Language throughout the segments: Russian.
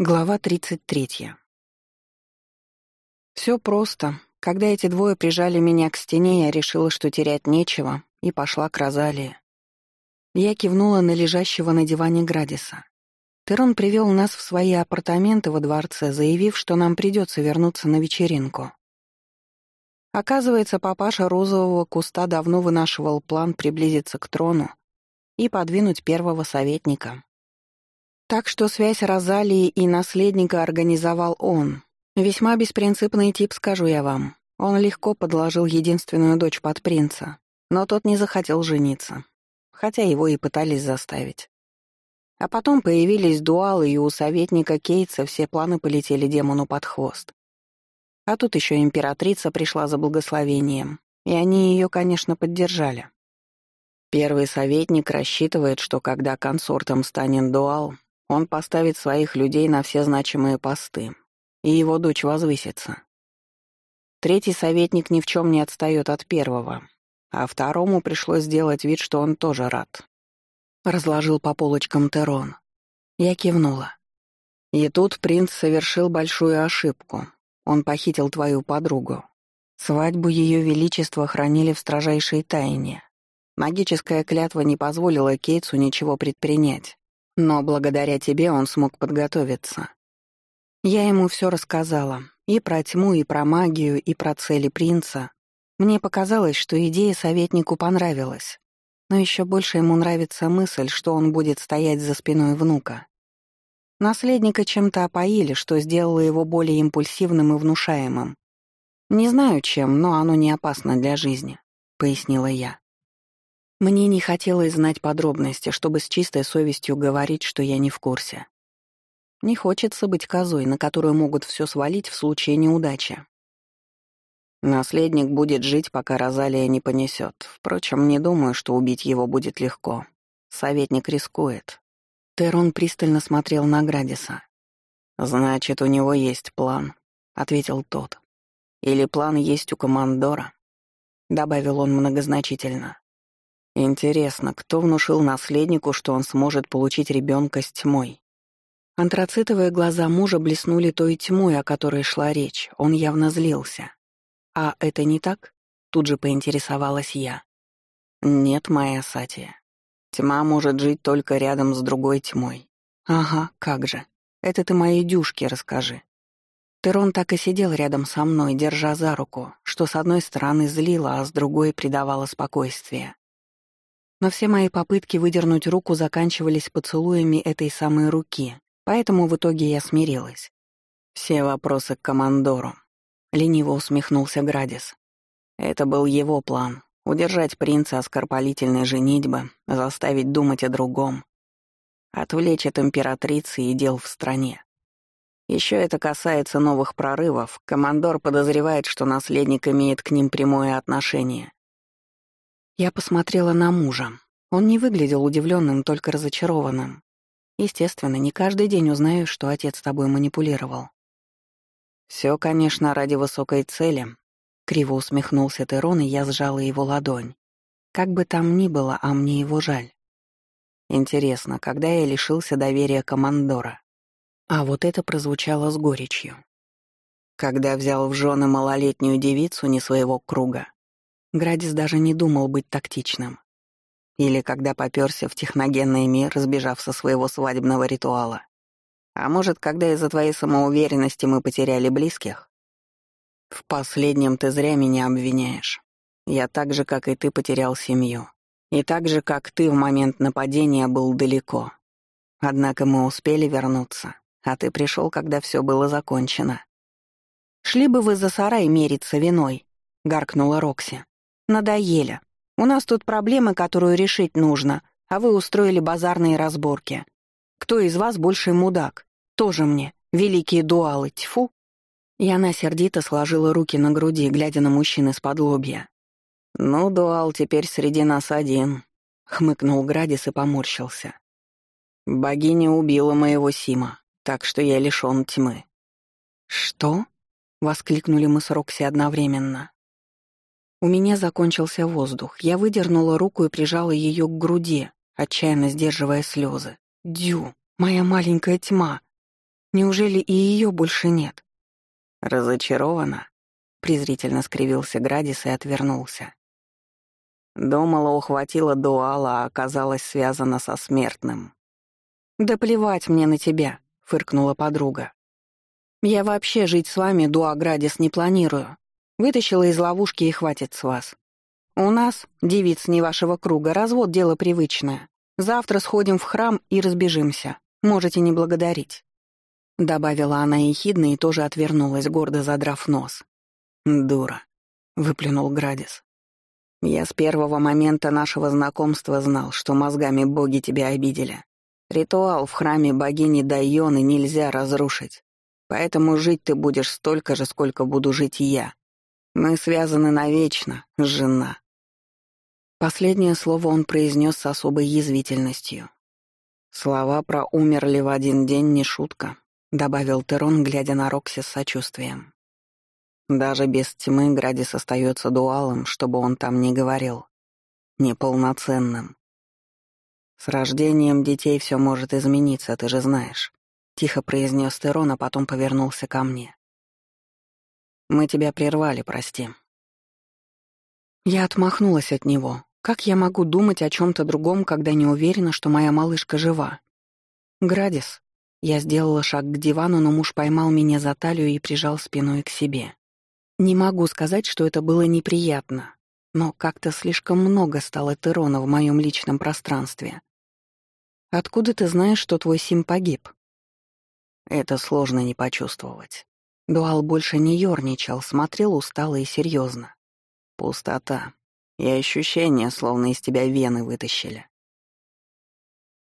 Глава 33. Все просто. Когда эти двое прижали меня к стене, я решила, что терять нечего, и пошла к Розалии. Я кивнула на лежащего на диване Градиса. Терон привел нас в свои апартаменты во дворце, заявив, что нам придется вернуться на вечеринку. Оказывается, папаша розового куста давно вынашивал план приблизиться к трону и подвинуть первого советника. Так что связь Розалии и наследника организовал он. Весьма беспринципный тип, скажу я вам. Он легко подложил единственную дочь под принца, но тот не захотел жениться, хотя его и пытались заставить. А потом появились дуалы, и у советника Кейтса все планы полетели демону под хвост. А тут еще императрица пришла за благословением, и они ее, конечно, поддержали. Первый советник рассчитывает, что когда консортом станет дуал, он поставит своих людей на все значимые посты, и его дочь возвысится. Третий советник ни в чем не отстает от первого, а второму пришлось сделать вид, что он тоже рад. Разложил по полочкам Терон. Я кивнула. И тут принц совершил большую ошибку. Он похитил твою подругу. Свадьбу Ее Величества хранили в строжайшей тайне. Магическая клятва не позволила Кейтсу ничего предпринять. Но благодаря тебе он смог подготовиться. Я ему все рассказала. И про тьму, и про магию, и про цели принца. Мне показалось, что идея советнику понравилась. Но еще больше ему нравится мысль, что он будет стоять за спиной внука. Наследника чем-то опоили, что сделало его более импульсивным и внушаемым. «Не знаю чем, но оно не опасно для жизни», — пояснила я. Мне не хотелось знать подробности, чтобы с чистой совестью говорить, что я не в курсе. Не хочется быть козой, на которую могут все свалить в случае неудачи. Наследник будет жить, пока Розалия не понесет. Впрочем, не думаю, что убить его будет легко. Советник рискует. Терон пристально смотрел на Градиса. «Значит, у него есть план», — ответил тот. «Или план есть у командора», — добавил он многозначительно. Интересно, кто внушил наследнику, что он сможет получить ребенка с тьмой? Антрацитовые глаза мужа блеснули той тьмой, о которой шла речь. Он явно злился. «А это не так?» — тут же поинтересовалась я. «Нет, моя Сатия. Тьма может жить только рядом с другой тьмой». «Ага, как же. Это ты моей дюшке расскажи». Терон так и сидел рядом со мной, держа за руку, что с одной стороны злило, а с другой придавало спокойствие. Но все мои попытки выдернуть руку заканчивались поцелуями этой самой руки, поэтому в итоге я смирилась. «Все вопросы к командору», — лениво усмехнулся Градис. Это был его план — удержать принца от скоропалительной женитьбы, заставить думать о другом, отвлечь от императрицы и дел в стране. Еще это касается новых прорывов. Командор подозревает, что наследник имеет к ним прямое отношение. Я посмотрела на мужа. Он не выглядел удивленным, только разочарованным. Естественно, не каждый день узнаю, что отец тобой манипулировал. Все, конечно, ради высокой цели. Криво усмехнулся Терон, и я сжала его ладонь. Как бы там ни было, а мне его жаль. Интересно, когда я лишился доверия командора? А вот это прозвучало с горечью. Когда взял в жены малолетнюю девицу не своего круга, Градис даже не думал быть тактичным. Или когда попёрся в техногенный мир, сбежав со своего свадебного ритуала. А может, когда из-за твоей самоуверенности мы потеряли близких? В последнем ты зря меня обвиняешь. Я так же, как и ты, потерял семью. И так же, как ты в момент нападения был далеко. Однако мы успели вернуться, а ты пришел, когда все было закончено. «Шли бы вы за сарай мериться виной», — гаркнула Рокси. Надоели. У нас тут проблемы, которую решить нужно, а вы устроили базарные разборки. Кто из вас больше мудак? Тоже мне. Великие дуалы, тьфу. И она сердито сложила руки на груди, глядя на мужчин из-под лобья. «Ну, дуал теперь среди нас один», — хмыкнул Градис и поморщился. «Богиня убила моего Сима, так что я лишён тьмы». «Что?» — воскликнули мы с Рокси одновременно. У меня закончился воздух. Я выдернула руку и прижала ее к груди, отчаянно сдерживая слезы. «Дю, моя маленькая тьма!» Неужели и ее больше нет? Разочарована? Презрительно скривился Градис и отвернулся. Думала, ухватила дуала, а оказалась связана со смертным. «Да плевать мне на тебя», — фыркнула подруга. «Я вообще жить с вами, Дуа Градис, не планирую. Вытащила из ловушки и хватит с вас. У нас, девиц не вашего круга, развод — дело привычное. Завтра сходим в храм и разбежимся. Можете не благодарить». Добавила она ехидно и тоже отвернулась, гордо задрав нос. «Дура», — выплюнул Градис. «Я с первого момента нашего знакомства знал, что мозгами боги тебя обидели. Ритуал в храме богини Дайоны нельзя разрушить. Поэтому жить ты будешь столько же, сколько буду жить я. Мы связаны навечно, жена». Последнее слово он произнес с особой язвительностью. Слова про «умерли в один день» не шутка. — добавил Терон, глядя на Рокси с сочувствием. «Даже без тьмы Градис остается дуалом, чтобы он там не говорил. Неполноценным. С рождением детей все может измениться, ты же знаешь», — тихо произнес Терон, а потом повернулся ко мне. «Мы тебя прервали, прости». Я отмахнулась от него. Как я могу думать о чем то другом, когда не уверена, что моя малышка жива? «Градис», я сделала шаг к дивану, но муж поймал меня за талию и прижал спиной к себе. Не могу сказать, что это было неприятно, но как-то слишком много стало Терона в моем личном пространстве. «Откуда ты знаешь, что твой Сим погиб?» Это сложно не почувствовать. Дуал больше не ёрничал, смотрел устало и серьезно. Пустота и ощущение, словно из тебя вены вытащили.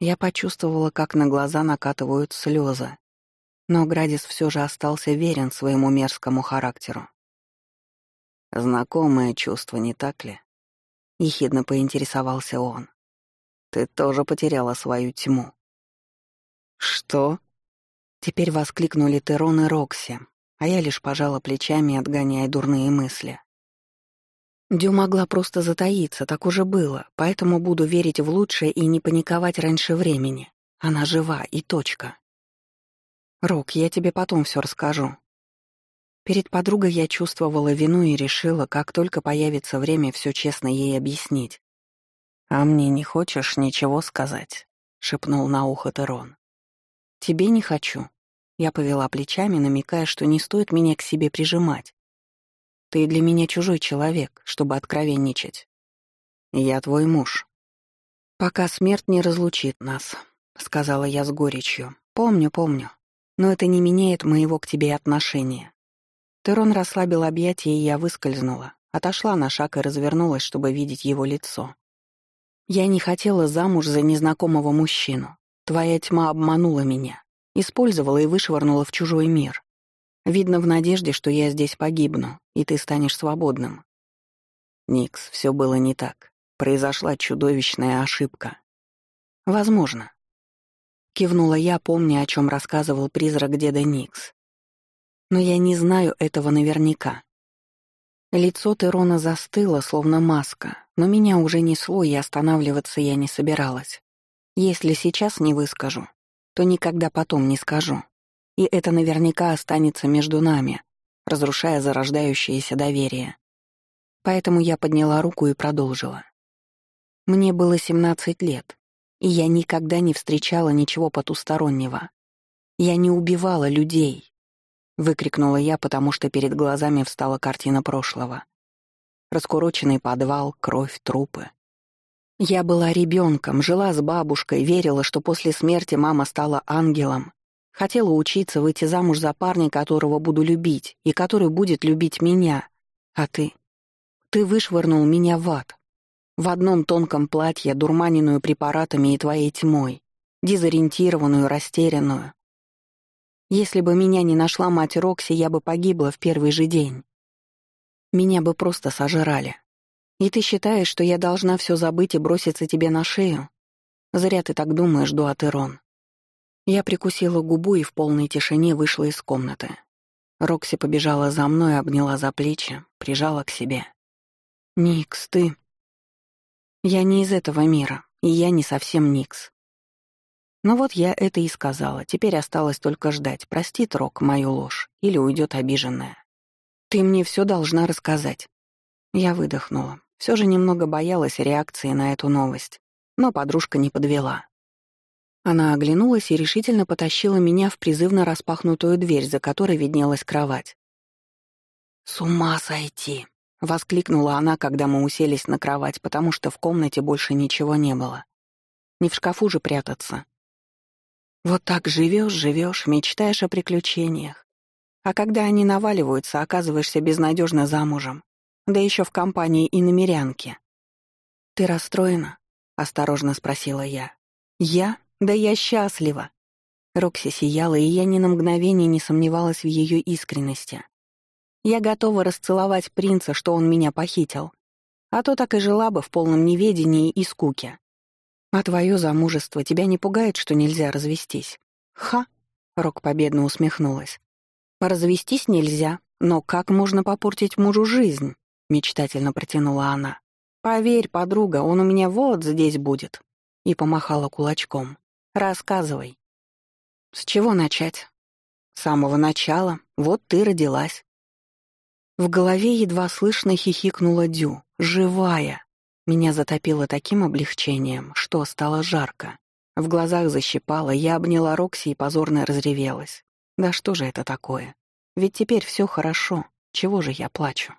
Я почувствовала, как на глаза накатывают слезы, но Градис все же остался верен своему мерзкому характеру. «Знакомое чувство, не так ли?» — ехидно поинтересовался он. «Ты тоже потеряла свою тьму». «Что?» Теперь воскликнули Терон и Рокси, а я лишь пожала плечами, отгоняя дурные мысли. Дю могла просто затаиться, так уже было, поэтому буду верить в лучшее и не паниковать раньше времени. Она жива и точка. Рок, я тебе потом все расскажу. Перед подругой я чувствовала вину и решила, как только появится время, все честно ей объяснить. «А мне не хочешь ничего сказать?» — шепнул на ухо Терон. «Тебе не хочу». Я повела плечами, намекая, что не стоит меня к себе прижимать. Ты для меня чужой человек, чтобы откровенничать. Я твой муж. Пока смерть не разлучит нас, сказала я с горечью. Помню, помню. Но это не меняет моего к тебе отношения. Терон расслабил объятия, и я выскользнула, отошла на шаг и развернулась, чтобы видеть его лицо. Я не хотела замуж за незнакомого мужчину. Твоя тьма обманула меня, использовала и вышвырнула в чужой мир. Видно, в надежде, что я здесь погибну, и ты станешь свободным. Никс, все было не так. Произошла чудовищная ошибка. Возможно. Кивнула я, помня, о чем рассказывал призрак деда Никс. Но я не знаю этого наверняка. Лицо Терона застыло, словно маска, но меня уже несло, и останавливаться я не собиралась. Если сейчас не выскажу, то никогда потом не скажу и это наверняка останется между нами, разрушая зарождающееся доверие. Поэтому я подняла руку и продолжила. Мне было 17 лет, и я никогда не встречала ничего потустороннего. Я не убивала людей, выкрикнула я, потому что перед глазами встала картина прошлого. Раскуроченный подвал, кровь, трупы. Я была ребенком, жила с бабушкой, верила, что после смерти мама стала ангелом, Хотела учиться выйти замуж за парня, которого буду любить, и который будет любить меня. А ты? Ты вышвырнул меня в ад. В одном тонком платье, дурманенную препаратами и твоей тьмой, дезориентированную, растерянную. Если бы меня не нашла мать Рокси, я бы погибла в первый же день. Меня бы просто сожрали. И ты считаешь, что я должна все забыть и броситься тебе на шею? Зря ты так думаешь, Дуатерон. Я прикусила губу и в полной тишине вышла из комнаты. Рокси побежала за мной, обняла за плечи, прижала к себе. «Никс, ты...» «Я не из этого мира, и я не совсем Никс. Ну вот я это и сказала, теперь осталось только ждать, простит Рок мою ложь или уйдет обиженная. «Ты мне все должна рассказать». Я выдохнула. Все же немного боялась реакции на эту новость, но подружка не подвела. Она оглянулась и решительно потащила меня в призывно распахнутую дверь, за которой виднелась кровать. «С ума сойти!» — воскликнула она, когда мы уселись на кровать, потому что в комнате больше ничего не было. Не в шкафу же прятаться. Вот так живешь, живешь, мечтаешь о приключениях. А когда они наваливаются, оказываешься безнадежно замужем, да еще в компании и намерянки. «Ты расстроена?» — осторожно спросила я. «Я? Да я счастлива!» Рокси сияла, и я ни на мгновение не сомневалась в ее искренности. Я готова расцеловать принца, что он меня похитил. А то так и жила бы в полном неведении и скуке. А твое замужество тебя не пугает, что нельзя развестись? Ха! Рок победно усмехнулась. Развестись нельзя, но как можно попортить мужу жизнь? Мечтательно протянула она. Поверь, подруга, он у меня вот здесь будет. И помахала кулачком. Рассказывай. С чего начать? С самого начала. Вот ты родилась. В голове едва слышно хихикнула Дю. «Живая!» Меня затопило таким облегчением, что стало жарко. В глазах защипало, я обняла Рокси и позорно разревелась. Да что же это такое? Ведь теперь все хорошо. Чего же я плачу?